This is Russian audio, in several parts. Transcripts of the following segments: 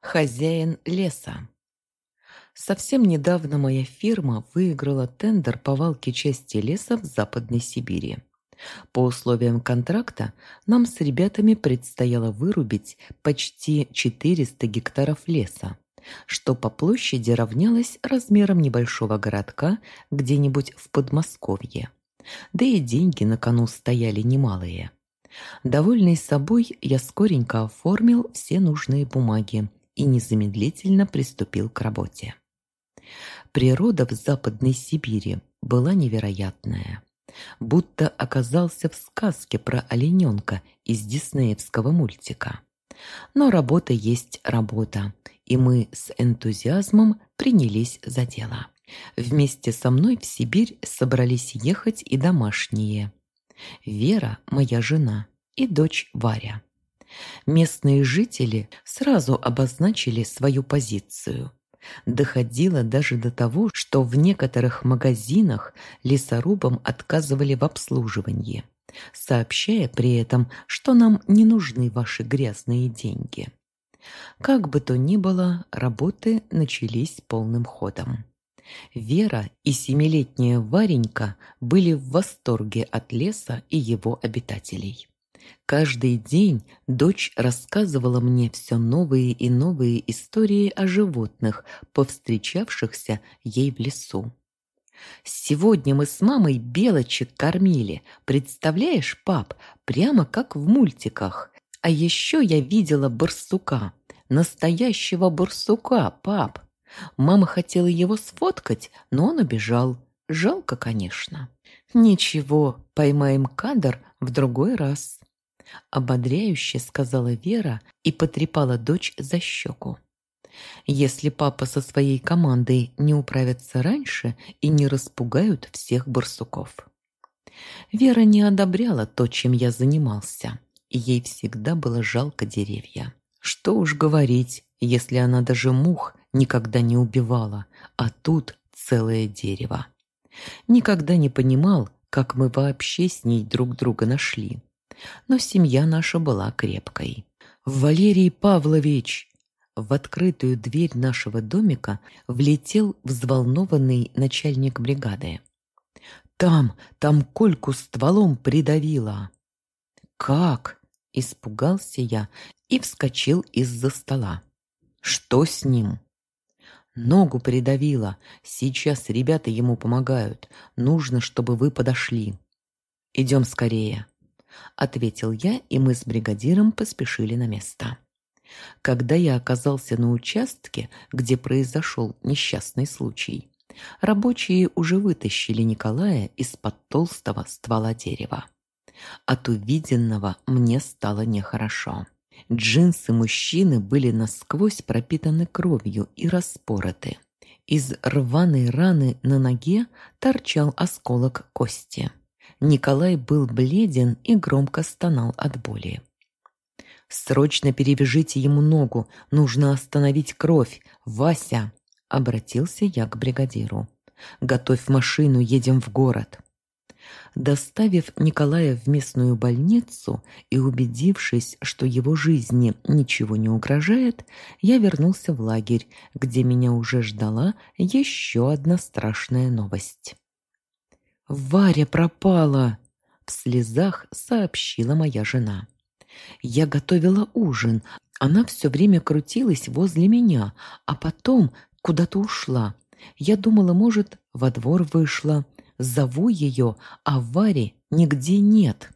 Хозяин леса. Совсем недавно моя фирма выиграла тендер по валке части леса в Западной Сибири. По условиям контракта нам с ребятами предстояло вырубить почти 400 гектаров леса, что по площади равнялось размерам небольшого городка где-нибудь в Подмосковье. Да и деньги на кону стояли немалые. Довольный собой, я скоренько оформил все нужные бумаги и незамедлительно приступил к работе. Природа в Западной Сибири была невероятная. Будто оказался в сказке про олененка из диснеевского мультика. Но работа есть работа, и мы с энтузиазмом принялись за дело. Вместе со мной в Сибирь собрались ехать и домашние. Вера, моя жена, и дочь Варя. Местные жители сразу обозначили свою позицию. Доходило даже до того, что в некоторых магазинах лесорубам отказывали в обслуживании, сообщая при этом, что нам не нужны ваши грязные деньги. Как бы то ни было, работы начались полным ходом. Вера и семилетняя Варенька были в восторге от леса и его обитателей. Каждый день дочь рассказывала мне все новые и новые истории о животных, повстречавшихся ей в лесу. «Сегодня мы с мамой белочек кормили. Представляешь, пап, прямо как в мультиках. А еще я видела барсука. Настоящего барсука, пап. Мама хотела его сфоткать, но он убежал. Жалко, конечно. Ничего, поймаем кадр в другой раз». Ободряюще сказала Вера и потрепала дочь за щеку. Если папа со своей командой не управятся раньше и не распугают всех барсуков. Вера не одобряла то, чем я занимался, и ей всегда было жалко деревья. Что уж говорить, если она даже мух никогда не убивала, а тут целое дерево. Никогда не понимал, как мы вообще с ней друг друга нашли но семья наша была крепкой. «Валерий Павлович!» В открытую дверь нашего домика влетел взволнованный начальник бригады. «Там, там Кольку стволом придавило!» «Как?» – испугался я и вскочил из-за стола. «Что с ним?» «Ногу придавило. Сейчас ребята ему помогают. Нужно, чтобы вы подошли. Идем скорее». — ответил я, и мы с бригадиром поспешили на место. Когда я оказался на участке, где произошел несчастный случай, рабочие уже вытащили Николая из-под толстого ствола дерева. От увиденного мне стало нехорошо. Джинсы мужчины были насквозь пропитаны кровью и распороты. Из рваной раны на ноге торчал осколок кости. Николай был бледен и громко стонал от боли. «Срочно перевяжите ему ногу, нужно остановить кровь. Вася!» — обратился я к бригадиру. «Готовь машину, едем в город». Доставив Николая в местную больницу и убедившись, что его жизни ничего не угрожает, я вернулся в лагерь, где меня уже ждала еще одна страшная новость. «Варя пропала!» — в слезах сообщила моя жена. «Я готовила ужин. Она все время крутилась возле меня, а потом куда-то ушла. Я думала, может, во двор вышла. Зову ее, а Вари нигде нет».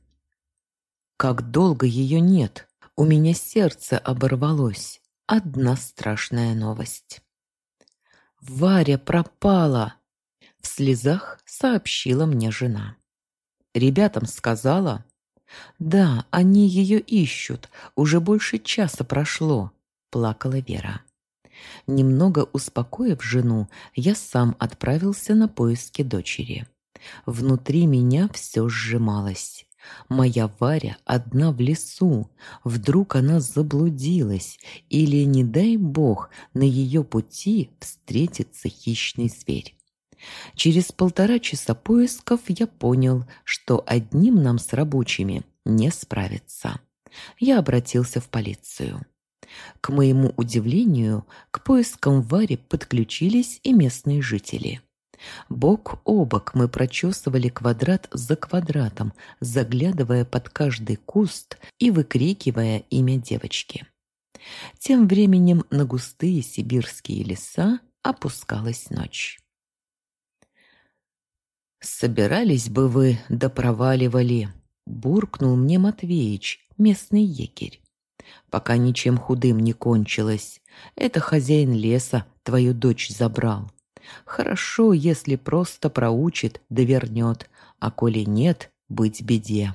«Как долго ее нет? У меня сердце оборвалось. Одна страшная новость». «Варя пропала!» В слезах сообщила мне жена. Ребятам сказала? Да, они ее ищут. Уже больше часа прошло, плакала Вера. Немного успокоив жену, я сам отправился на поиски дочери. Внутри меня все сжималось. Моя Варя одна в лесу. Вдруг она заблудилась, или, не дай бог, на ее пути встретится хищный зверь. Через полтора часа поисков я понял, что одним нам с рабочими не справиться. Я обратился в полицию. К моему удивлению, к поискам Вари подключились и местные жители. Бок о бок мы прочесывали квадрат за квадратом, заглядывая под каждый куст и выкрикивая имя девочки. Тем временем на густые сибирские леса опускалась ночь. «Собирались бы вы, да проваливали», — буркнул мне Матвеич, местный егерь. «Пока ничем худым не кончилось. Это хозяин леса твою дочь забрал. Хорошо, если просто проучит да вернет, а коли нет, быть беде».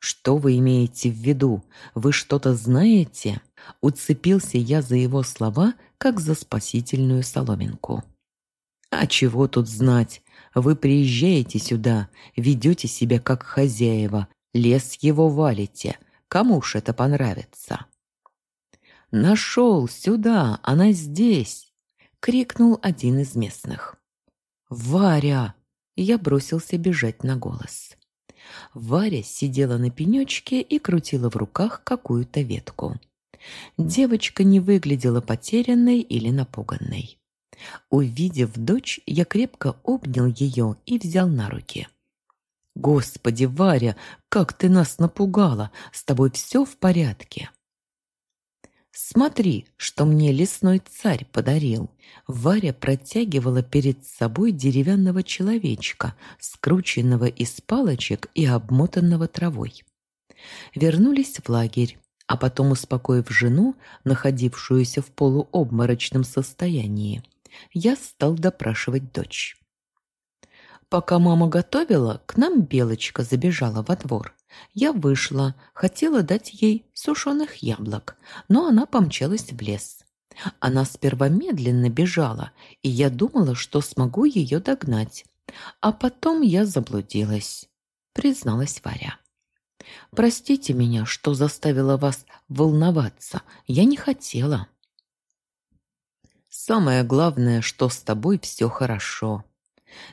«Что вы имеете в виду? Вы что-то знаете?» Уцепился я за его слова, как за спасительную соломинку. «А чего тут знать? Вы приезжаете сюда, ведете себя как хозяева, лес его валите. Кому ж это понравится?» «Нашел! Сюда! Она здесь!» — крикнул один из местных. «Варя!» Я бросился бежать на голос. Варя сидела на пенечке и крутила в руках какую-то ветку. Девочка не выглядела потерянной или напуганной. Увидев дочь, я крепко обнял ее и взял на руки. «Господи, Варя, как ты нас напугала! С тобой все в порядке!» «Смотри, что мне лесной царь подарил!» Варя протягивала перед собой деревянного человечка, скрученного из палочек и обмотанного травой. Вернулись в лагерь, а потом, успокоив жену, находившуюся в полуобморочном состоянии, я стал допрашивать дочь. Пока мама готовила, к нам Белочка забежала во двор. Я вышла, хотела дать ей сушеных яблок, но она помчалась в лес. Она сперва медленно бежала, и я думала, что смогу ее догнать. А потом я заблудилась, призналась Варя. Простите меня, что заставила вас волноваться. Я не хотела. Самое главное, что с тобой все хорошо.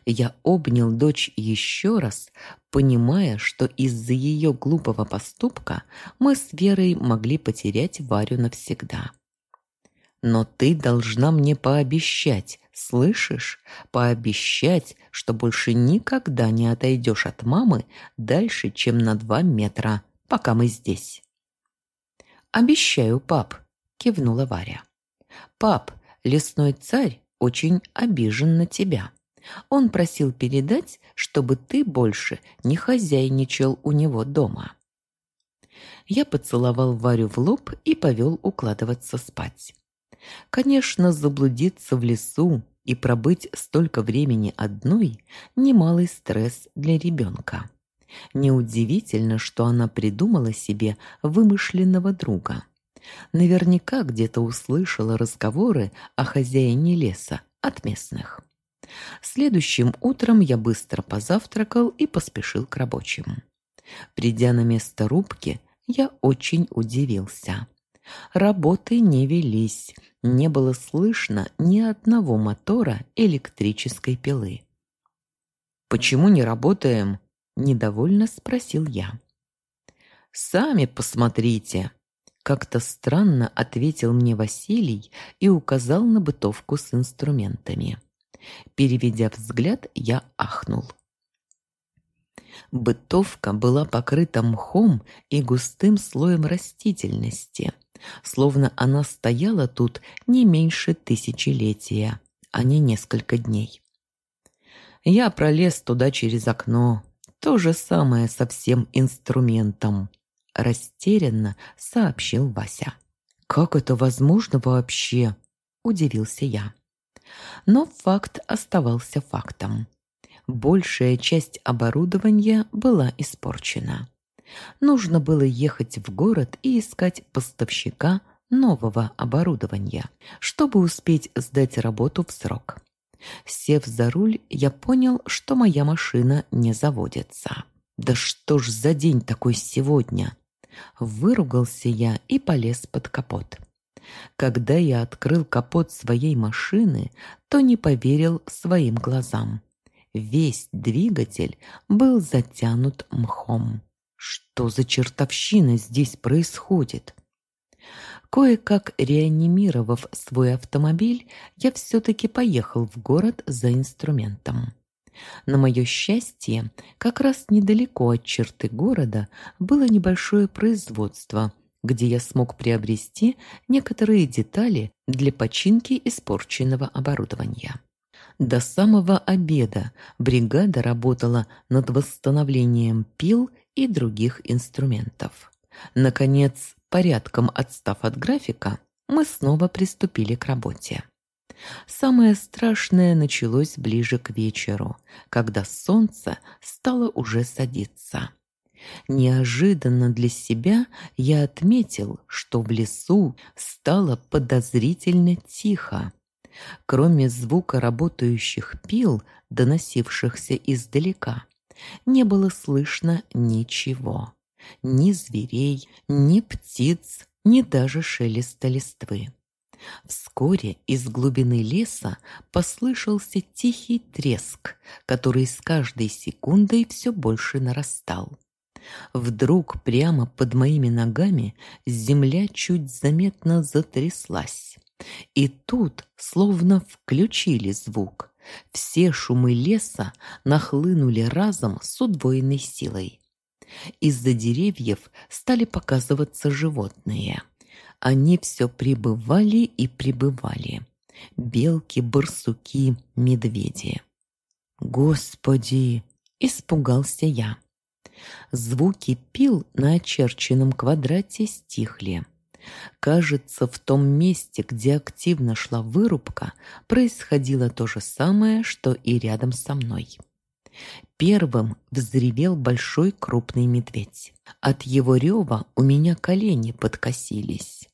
Я обнял дочь еще раз, понимая, что из-за ее глупого поступка мы с Верой могли потерять Варю навсегда. Но ты должна мне пообещать, слышишь? Пообещать, что больше никогда не отойдешь от мамы дальше, чем на два метра, пока мы здесь. «Обещаю, пап», — кивнула Варя. «Пап, лесной царь очень обижен на тебя. Он просил передать, чтобы ты больше не хозяйничал у него дома». Я поцеловал Варю в лоб и повел укладываться спать. Конечно, заблудиться в лесу и пробыть столько времени одной – немалый стресс для ребенка. Неудивительно, что она придумала себе вымышленного друга. Наверняка где-то услышала разговоры о хозяине леса от местных. Следующим утром я быстро позавтракал и поспешил к рабочим. Придя на место рубки, я очень удивился. Работы не велись, не было слышно ни одного мотора электрической пилы. «Почему не работаем?» – недовольно спросил я. «Сами посмотрите!» – как-то странно ответил мне Василий и указал на бытовку с инструментами. Переведя взгляд, я ахнул. Бытовка была покрыта мхом и густым слоем растительности, словно она стояла тут не меньше тысячелетия, а не несколько дней. Я пролез туда через окно, то же самое со всем инструментом, растерянно сообщил Вася. Как это возможно вообще? удивился я. Но факт оставался фактом. Большая часть оборудования была испорчена. Нужно было ехать в город и искать поставщика нового оборудования, чтобы успеть сдать работу в срок. Сев за руль, я понял, что моя машина не заводится. «Да что ж за день такой сегодня?» Выругался я и полез под капот. Когда я открыл капот своей машины, то не поверил своим глазам. Весь двигатель был затянут мхом. Что за чертовщина здесь происходит? Кое-как реанимировав свой автомобиль, я все-таки поехал в город за инструментом. На мое счастье, как раз недалеко от черты города было небольшое производство, где я смог приобрести некоторые детали для починки испорченного оборудования. До самого обеда бригада работала над восстановлением пил и других инструментов. Наконец, порядком отстав от графика, мы снова приступили к работе. Самое страшное началось ближе к вечеру, когда солнце стало уже садиться. Неожиданно для себя я отметил, что в лесу стало подозрительно тихо. Кроме звука работающих пил, доносившихся издалека, не было слышно ничего. Ни зверей, ни птиц, ни даже шелеста листвы. Вскоре из глубины леса послышался тихий треск, который с каждой секундой все больше нарастал. Вдруг прямо под моими ногами земля чуть заметно затряслась. И тут словно включили звук. Все шумы леса нахлынули разом с удвоенной силой. Из-за деревьев стали показываться животные. Они все прибывали и прибывали. Белки, барсуки, медведи. «Господи!» – испугался я. Звуки пил на очерченном квадрате стихли. Кажется, в том месте, где активно шла вырубка, происходило то же самое, что и рядом со мной. Первым взревел большой крупный медведь. От его рева у меня колени подкосились.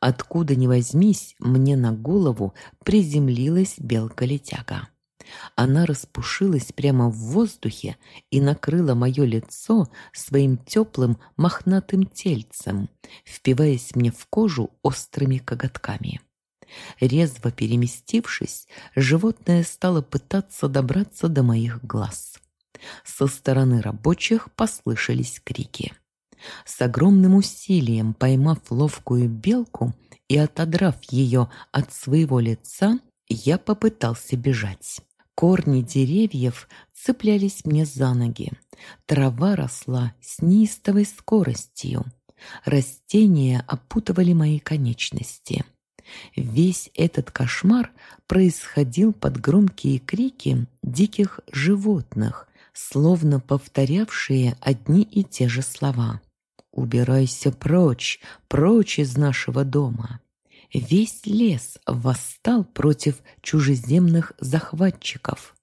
Откуда ни возьмись, мне на голову приземлилась белка-летяга. Она распушилась прямо в воздухе и накрыла мое лицо своим теплым мохнатым тельцем, впиваясь мне в кожу острыми коготками. Резво переместившись, животное стало пытаться добраться до моих глаз. Со стороны рабочих послышались крики. С огромным усилием поймав ловкую белку и отодрав ее от своего лица, я попытался бежать. Корни деревьев цеплялись мне за ноги. Трава росла с неистовой скоростью. Растения опутывали мои конечности. Весь этот кошмар происходил под громкие крики диких животных, словно повторявшие одни и те же слова. «Убирайся прочь, прочь из нашего дома!» Весь лес восстал против чужеземных захватчиков.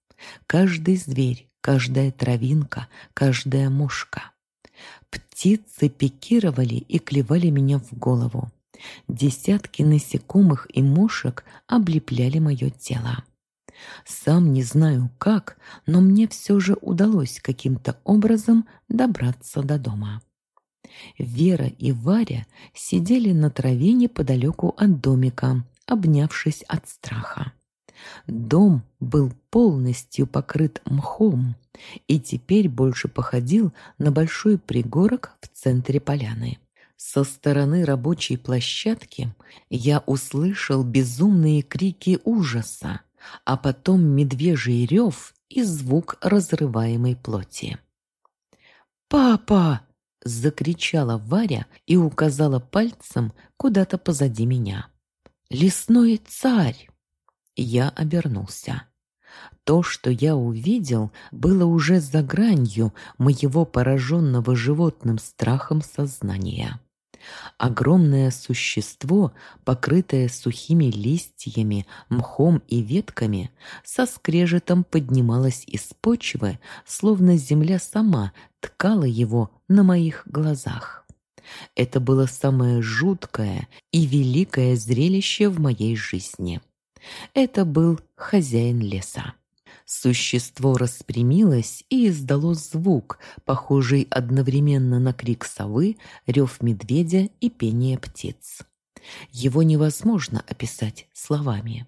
Каждый зверь, каждая травинка, каждая мушка. Птицы пикировали и клевали меня в голову. Десятки насекомых и мушек облепляли мое тело. Сам не знаю как, но мне все же удалось каким-то образом добраться до дома. Вера и Варя сидели на траве неподалеку от домика, обнявшись от страха. Дом был полностью покрыт мхом и теперь больше походил на большой пригорок в центре поляны. Со стороны рабочей площадки я услышал безумные крики ужаса, а потом медвежий рев и звук разрываемой плоти. «Папа!» Закричала Варя и указала пальцем куда-то позади меня. «Лесной царь!» Я обернулся. То, что я увидел, было уже за гранью моего пораженного животным страхом сознания. Огромное существо, покрытое сухими листьями, мхом и ветками, со скрежетом поднималось из почвы, словно земля сама ткала его на моих глазах. Это было самое жуткое и великое зрелище в моей жизни. Это был хозяин леса. Существо распрямилось и издало звук, похожий одновременно на крик совы, рев медведя и пение птиц. Его невозможно описать словами.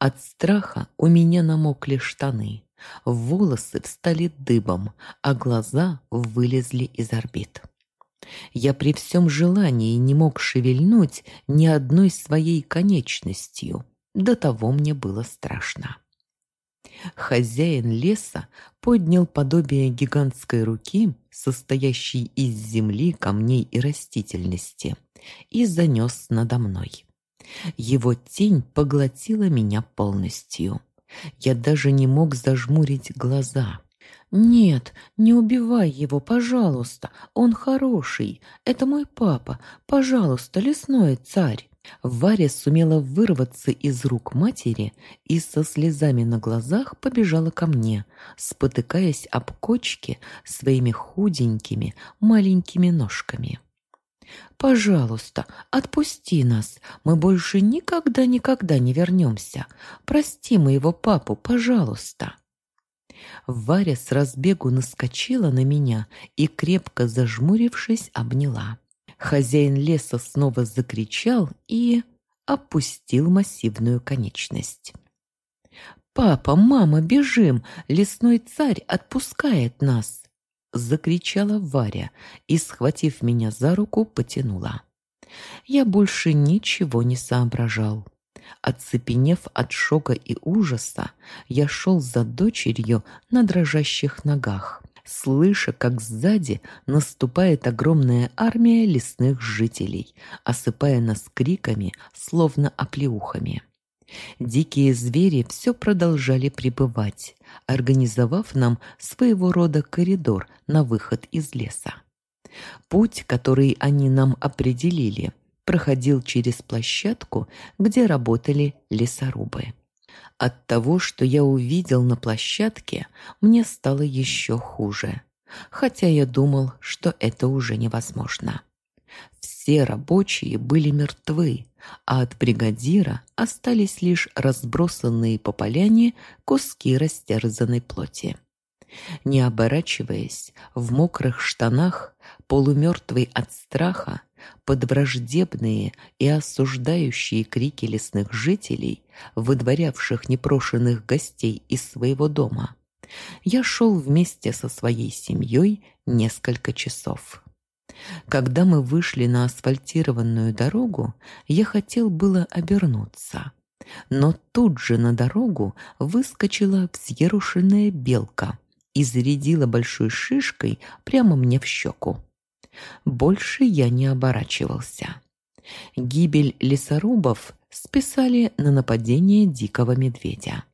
От страха у меня намокли штаны, волосы встали дыбом, а глаза вылезли из орбит. Я при всем желании не мог шевельнуть ни одной своей конечностью. До того мне было страшно. Хозяин леса поднял подобие гигантской руки, состоящей из земли, камней и растительности, и занес надо мной. Его тень поглотила меня полностью. Я даже не мог зажмурить глаза. «Нет, не убивай его, пожалуйста. Он хороший. Это мой папа. Пожалуйста, лесной царь». Варя сумела вырваться из рук матери и со слезами на глазах побежала ко мне, спотыкаясь об кочки своими худенькими маленькими ножками. «Пожалуйста, отпусти нас. Мы больше никогда-никогда не вернемся. Прости моего папу, пожалуйста». Варя с разбегу наскочила на меня и, крепко зажмурившись, обняла. Хозяин леса снова закричал и опустил массивную конечность. «Папа, мама, бежим! Лесной царь отпускает нас!» Закричала Варя и, схватив меня за руку, потянула. Я больше ничего не соображал. Оцепенев от шока и ужаса, я шел за дочерью на дрожащих ногах, слыша, как сзади наступает огромная армия лесных жителей, осыпая нас криками, словно оплеухами. Дикие звери все продолжали пребывать, организовав нам своего рода коридор на выход из леса. Путь, который они нам определили, проходил через площадку, где работали лесорубы. От того, что я увидел на площадке, мне стало еще хуже, хотя я думал, что это уже невозможно. Все рабочие были мертвы, а от бригадира остались лишь разбросанные по поляне куски растерзанной плоти. Не оборачиваясь, в мокрых штанах, полумертвый от страха, под враждебные и осуждающие крики лесных жителей, выдворявших непрошенных гостей из своего дома, я шел вместе со своей семьей несколько часов. Когда мы вышли на асфальтированную дорогу, я хотел было обернуться. Но тут же на дорогу выскочила взъерушенная белка и зарядила большой шишкой прямо мне в щеку. Больше я не оборачивался. Гибель лесорубов списали на нападение дикого медведя.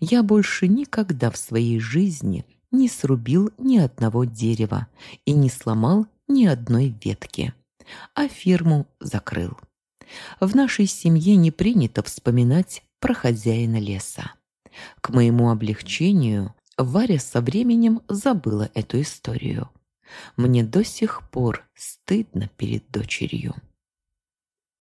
Я больше никогда в своей жизни не срубил ни одного дерева и не сломал ни одной ветки, а фирму закрыл. В нашей семье не принято вспоминать про хозяина леса. К моему облегчению Варя со временем забыла эту историю. Мне до сих пор стыдно перед дочерью.